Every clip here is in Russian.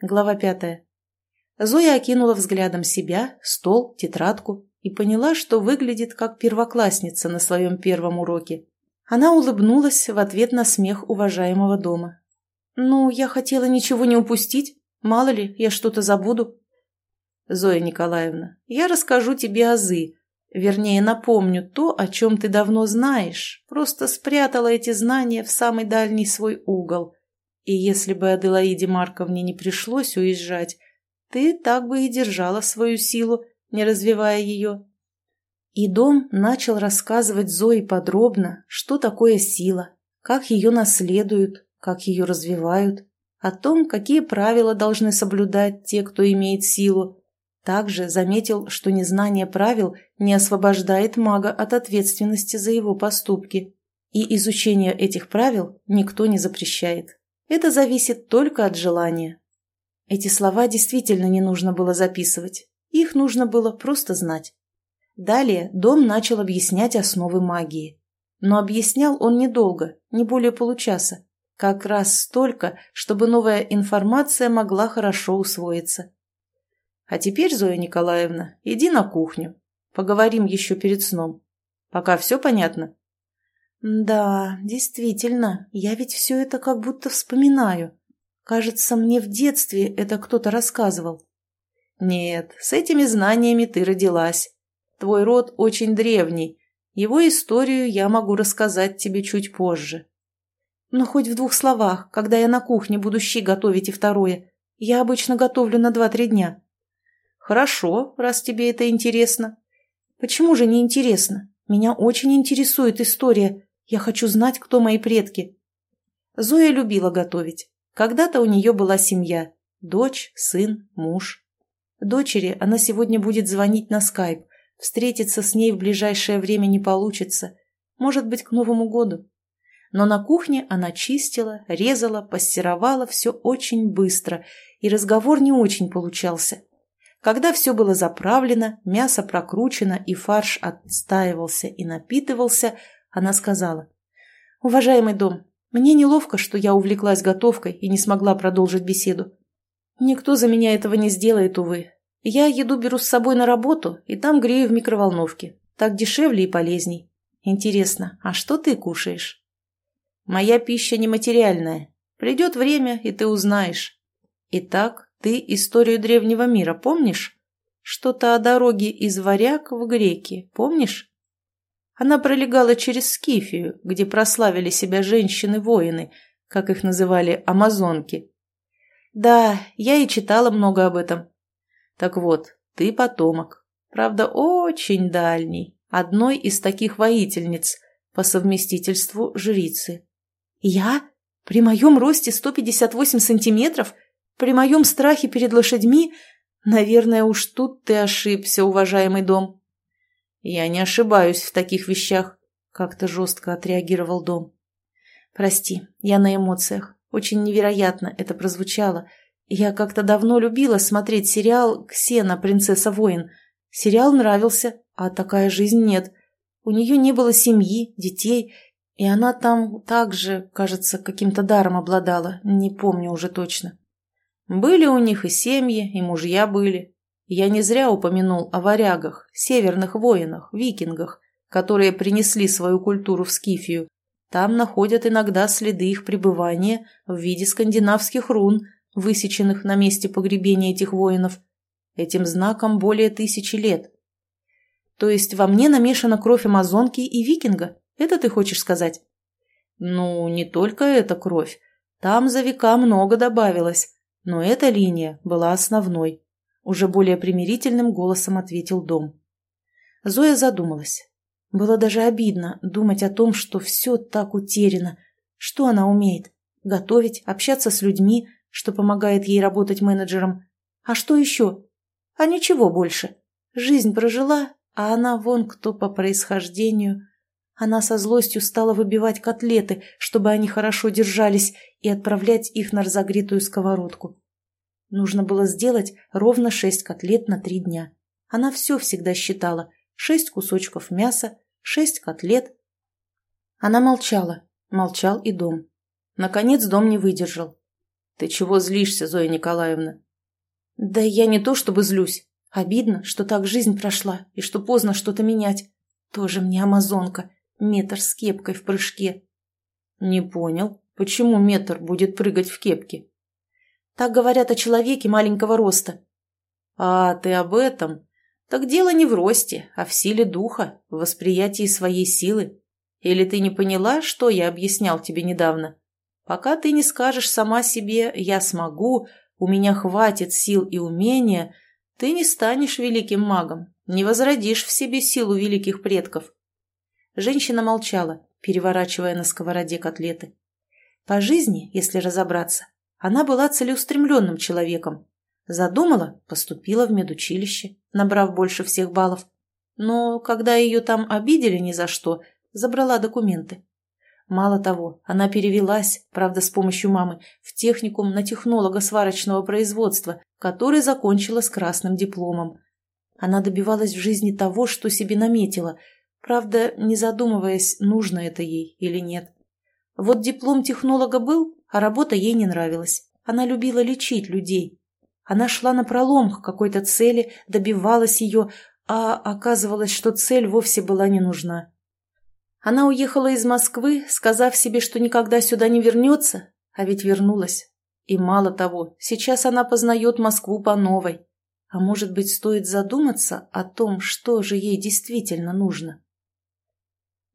Глава пятая. Зоя окинула взглядом себя, стол, тетрадку и поняла, что выглядит как первоклассница на своем первом уроке. Она улыбнулась в ответ на смех уважаемого дома. «Ну, я хотела ничего не упустить. Мало ли, я что-то забуду». «Зоя Николаевна, я расскажу тебе азы. Вернее, напомню то, о чем ты давно знаешь. Просто спрятала эти знания в самый дальний свой угол. И если бы Аделаиде Марковне не пришлось уезжать, ты так бы и держала свою силу, не развивая ее. И дом начал рассказывать Зое подробно, что такое сила, как ее наследуют, как ее развивают, о том, какие правила должны соблюдать те, кто имеет силу. Также заметил, что незнание правил не освобождает мага от ответственности за его поступки, и изучение этих правил никто не запрещает. Это зависит только от желания. Эти слова действительно не нужно было записывать. Их нужно было просто знать. Далее Дом начал объяснять основы магии. Но объяснял он недолго, не более получаса. Как раз столько, чтобы новая информация могла хорошо усвоиться. А теперь, Зоя Николаевна, иди на кухню. Поговорим еще перед сном. Пока все понятно? Да, действительно, я ведь все это как будто вспоминаю. Кажется, мне в детстве это кто-то рассказывал. Нет, с этими знаниями ты родилась. Твой род очень древний. Его историю я могу рассказать тебе чуть позже. Но хоть в двух словах, когда я на кухне буду щи готовить и второе. Я обычно готовлю на два-три дня. Хорошо, раз тебе это интересно. Почему же не интересно? Меня очень интересует история, я хочу знать, кто мои предки. Зоя любила готовить. Когда-то у нее была семья. Дочь, сын, муж. Дочери она сегодня будет звонить на скайп. Встретиться с ней в ближайшее время не получится. Может быть, к Новому году. Но на кухне она чистила, резала, пассеровала все очень быстро, и разговор не очень получался. Когда все было заправлено, мясо прокручено и фарш отстаивался и напитывался, она сказала. «Уважаемый дом, мне неловко, что я увлеклась готовкой и не смогла продолжить беседу. Никто за меня этого не сделает, увы. Я еду беру с собой на работу и там грею в микроволновке. Так дешевле и полезней. Интересно, а что ты кушаешь?» «Моя пища нематериальная. Придет время, и ты узнаешь. Итак, ты историю древнего мира помнишь? Что-то о дороге из Варяг в Греки, помнишь?» Она пролегала через Скифию, где прославили себя женщины-воины, как их называли амазонки. Да, я и читала много об этом. Так вот, ты потомок. Правда, очень дальний. Одной из таких воительниц, по совместительству жрицы. Я? При моем росте 158 сантиметров? При моем страхе перед лошадьми? Наверное, уж тут ты ошибся, уважаемый дом. «Я не ошибаюсь в таких вещах», — как-то жестко отреагировал Дом. «Прости, я на эмоциях. Очень невероятно это прозвучало. Я как-то давно любила смотреть сериал «Ксена, принцесса-воин». Сериал нравился, а такая жизнь нет. У нее не было семьи, детей, и она там также, кажется, каким-то даром обладала, не помню уже точно. Были у них и семьи, и мужья были, я не зря упомянул о варягах, северных воинах, викингах, которые принесли свою культуру в Скифию. Там находят иногда следы их пребывания в виде скандинавских рун, высеченных на месте погребения этих воинов. Этим знаком более тысячи лет. То есть во мне намешана кровь амазонки и викинга? Это ты хочешь сказать? Ну, не только эта кровь. Там за века много добавилось, но эта линия была основной. Уже более примирительным голосом ответил Дом. Зоя задумалась. Было даже обидно думать о том, что все так утеряно. Что она умеет? Готовить, общаться с людьми, что помогает ей работать менеджером. А что еще? А ничего больше. Жизнь прожила, а она вон кто по происхождению. Она со злостью стала выбивать котлеты, чтобы они хорошо держались, и отправлять их на разогретую сковородку. Нужно было сделать ровно шесть котлет на три дня. Она все всегда считала. Шесть кусочков мяса, шесть котлет. Она молчала. Молчал и дом. Наконец дом не выдержал. Ты чего злишься, Зоя Николаевна? Да я не то чтобы злюсь. Обидно, что так жизнь прошла и что поздно что-то менять. Тоже мне амазонка, метр с кепкой в прыжке. Не понял, почему метр будет прыгать в кепке? Так говорят о человеке маленького роста. А ты об этом? Так дело не в росте, а в силе духа, в восприятии своей силы. Или ты не поняла, что я объяснял тебе недавно? Пока ты не скажешь сама себе «я смогу», «у меня хватит сил и умения», ты не станешь великим магом, не возродишь в себе силу великих предков. Женщина молчала, переворачивая на сковороде котлеты. По жизни, если разобраться, она была целеустремленным человеком. Задумала, поступила в медучилище, набрав больше всех баллов. Но когда ее там обидели ни за что, забрала документы. Мало того, она перевелась, правда с помощью мамы, в техникум на технолога сварочного производства, который закончила с красным дипломом. Она добивалась в жизни того, что себе наметила, правда, не задумываясь, нужно это ей или нет. Вот диплом технолога был, а работа ей не нравилась. Она любила лечить людей. Она шла на пролом к какой-то цели, добивалась ее, а оказывалось, что цель вовсе была не нужна. Она уехала из Москвы, сказав себе, что никогда сюда не вернется, а ведь вернулась. И мало того, сейчас она познает Москву по новой. А может быть, стоит задуматься о том, что же ей действительно нужно?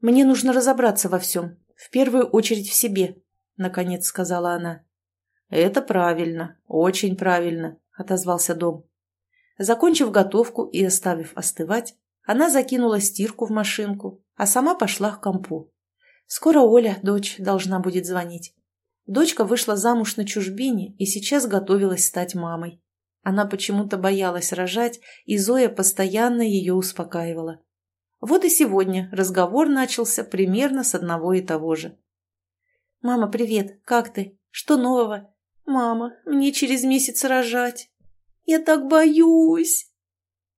«Мне нужно разобраться во всем, в первую очередь в себе», — наконец сказала она. «Это правильно, очень правильно», — отозвался Дом. Закончив готовку и оставив остывать, она закинула стирку в машинку, а сама пошла к компу. Скоро Оля, дочь, должна будет звонить. Дочка вышла замуж на чужбине и сейчас готовилась стать мамой. Она почему-то боялась рожать, и Зоя постоянно ее успокаивала. Вот и сегодня разговор начался примерно с одного и того же. «Мама, привет, как ты? Что нового?» «Мама, мне через месяц рожать. Я так боюсь!»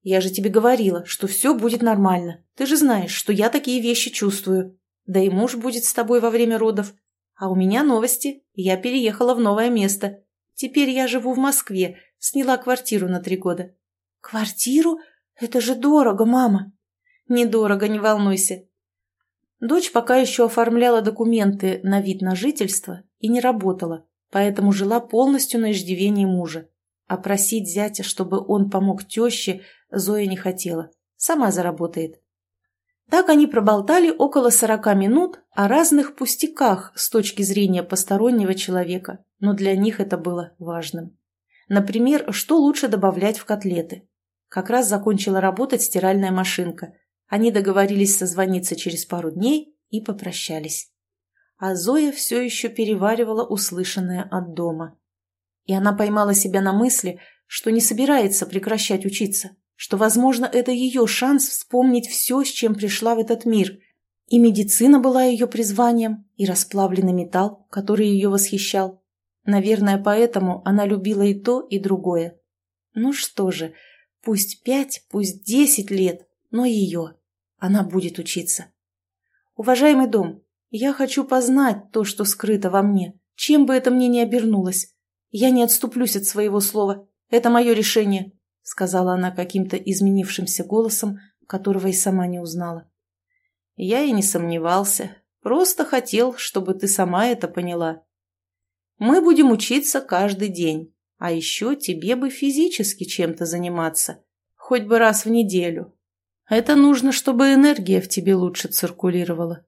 «Я же тебе говорила, что все будет нормально. Ты же знаешь, что я такие вещи чувствую. Да и муж будет с тобой во время родов. А у меня новости. Я переехала в новое место. Теперь я живу в Москве. Сняла квартиру на три года». «Квартиру? Это же дорого, мама!» «Недорого, не волнуйся. Дочь пока еще оформляла документы на вид на жительство и не работала, поэтому жила полностью на иждивении мужа. А просить зятя, чтобы он помог теще, Зоя не хотела. Сама заработает. Так они проболтали около сорока минут о разных пустяках с точки зрения постороннего человека, но для них это было важным. Например, что лучше добавлять в котлеты. Как раз закончила работать стиральная машинка. Они договорились созвониться через пару дней и попрощались. А Зоя все еще переваривала услышанное от дома. И она поймала себя на мысли, что не собирается прекращать учиться что, возможно, это ее шанс вспомнить все, с чем пришла в этот мир. И медицина была ее призванием, и расплавленный металл, который ее восхищал. Наверное, поэтому она любила и то, и другое. Ну что же, пусть пять, пусть десять лет, но ее. Она будет учиться. Уважаемый дом, я хочу познать то, что скрыто во мне, чем бы это мне ни обернулось. Я не отступлюсь от своего слова. Это мое решение сказала она каким-то изменившимся голосом, которого и сама не узнала. Я и не сомневался, просто хотел, чтобы ты сама это поняла. Мы будем учиться каждый день, а еще тебе бы физически чем-то заниматься, хоть бы раз в неделю. Это нужно, чтобы энергия в тебе лучше циркулировала.